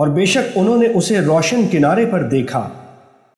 और बेशक उन्होंने उसे रोशन किनारे पर देखा।